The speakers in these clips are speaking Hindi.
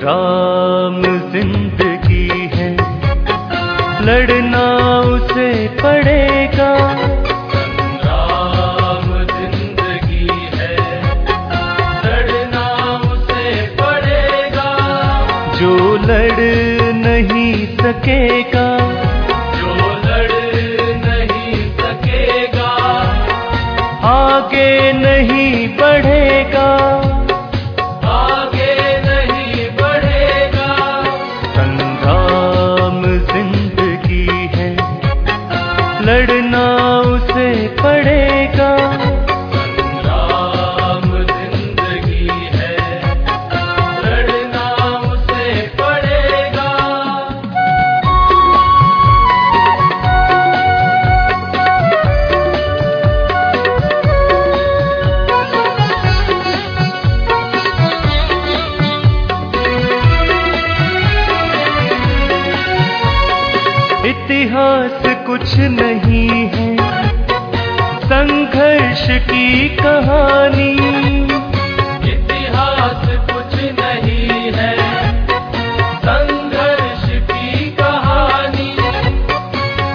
संग्राम ज़िंदगी है। लड़ना उसे पड़ेगा। संग्राम ज़िंदगी है। लड़ना उसे पड़ेगा। जो लड़ नहीं सकेगा। जो लड़ नहीं सकेगा। आगे नहीं बढ़ेगा। சிந்த कुछ नहीं है। संघर्ष की कहानी। इतिहास कुछ नहीं है। संघर्ष की कहानी।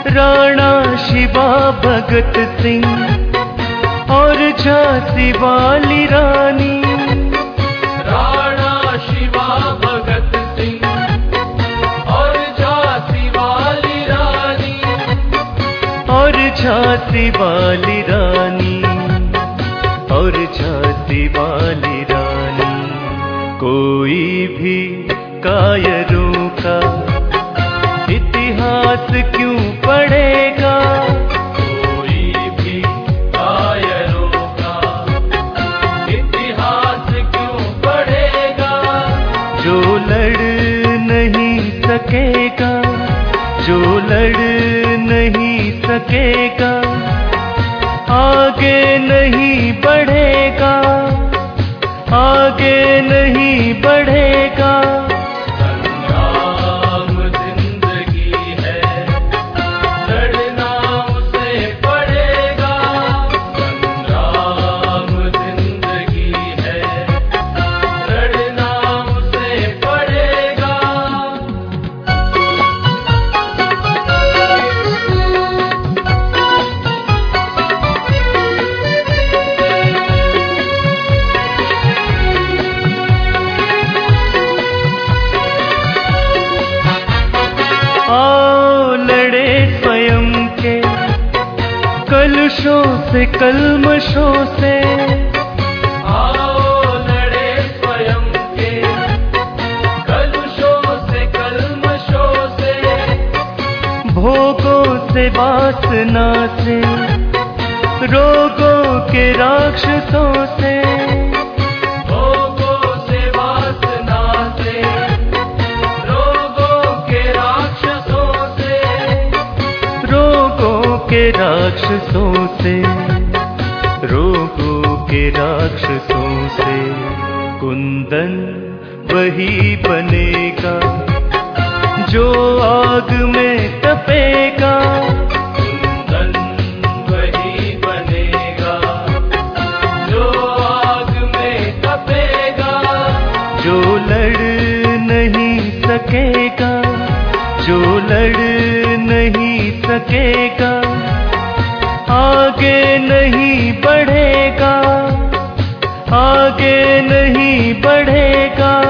राणा शिवा भगत सिंह और झांसी वाली रानी। झांसी वाली रानी और झांसी वाली रानी कोई भी कायरों का इतिहास क्यों पढ़ेगा? कोई भी कायरों का इतिहास क्यों पढ़ेगा? जो लड़ नहीं सकेगा जो लड़ नहीं सकेगा नहीं बढ़ेगा। कलशों से कलमशों से। लड़े स्वयं के। कलुषों से कलमशों से। भोगों से वासना से रोगों के राक्षसों से। राक्षसों से रोगों के राक्षसों से कुंदन वही बनेगा जो आग में तपेगा। कुंदन वही बनेगा जो आग में तपेगा। जो लड़ नहीं सकेगा जो लड़ नहीं सकेगा नहीं बढ़ेगा आगे नहीं बढ़ेगा।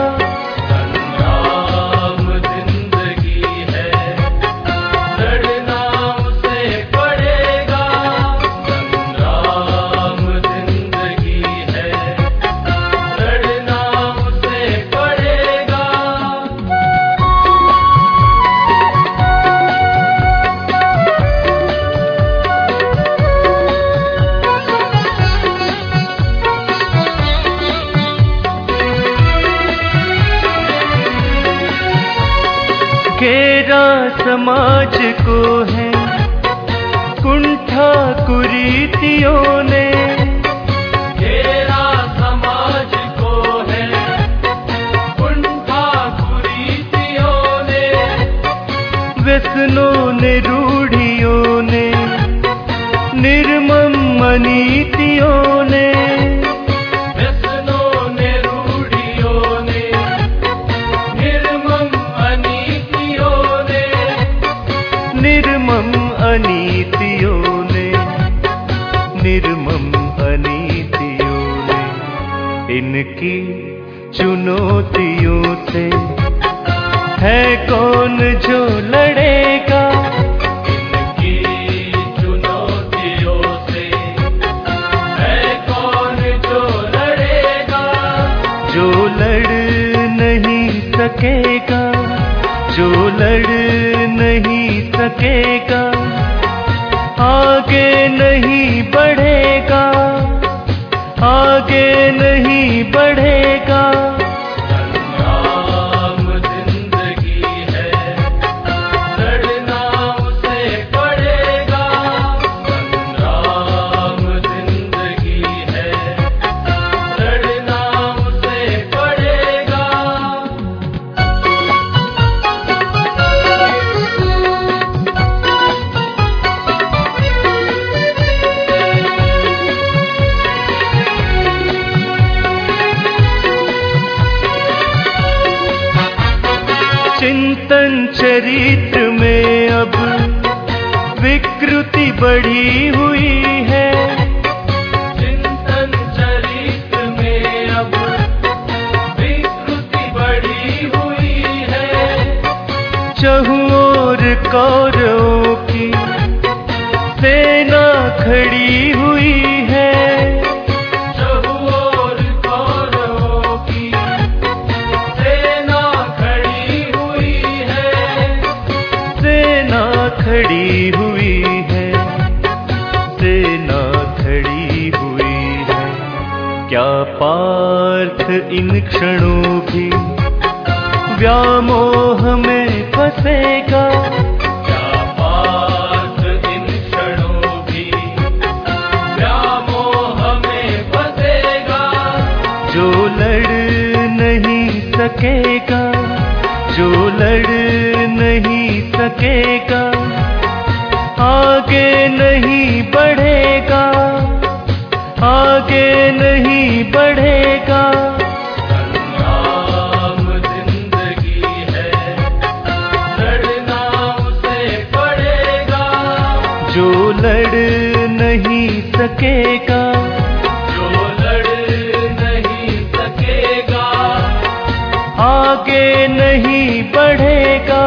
घेरा समाज को है। कुंठा कुरीतियों ने समाज को है। कुंठा कुरीतियों ने व्यसनों ने, रूढ़ियों ने, निर्मम मनीतियों इनकी चुनौतियों से है कौन जो लड़ेगा? जो लड़ नहीं सकेगा जो लड़ नहीं सकेगा आगे नहीं बढ़ेगा। नहीं चिंतन चरित्र में अब विकृति बढ़ी हुई है। चिंतन चरित्र में अब विकृति बढ़ी हुई है। चहुओर कौरवों की सेना खड़ी हुई खड़ी हुई है। सेना खड़ी हुई है। क्या पार्थ इन क्षणों भी व्यामोह में फंसेगा। क्या पार्थ इन क्षणों भी व्यामोह में फंसेगा। जो लड़ नहीं सकेगा जो लड़ नहीं सकेगा आगे नहीं बढ़ेगा आगे नहीं बढ़ेगा। ज़िंदगी है लड़ना उसे जो लड़ नहीं सकेगा जो लड़ नहीं सकेगा। आगे नहीं बढ़ेगा।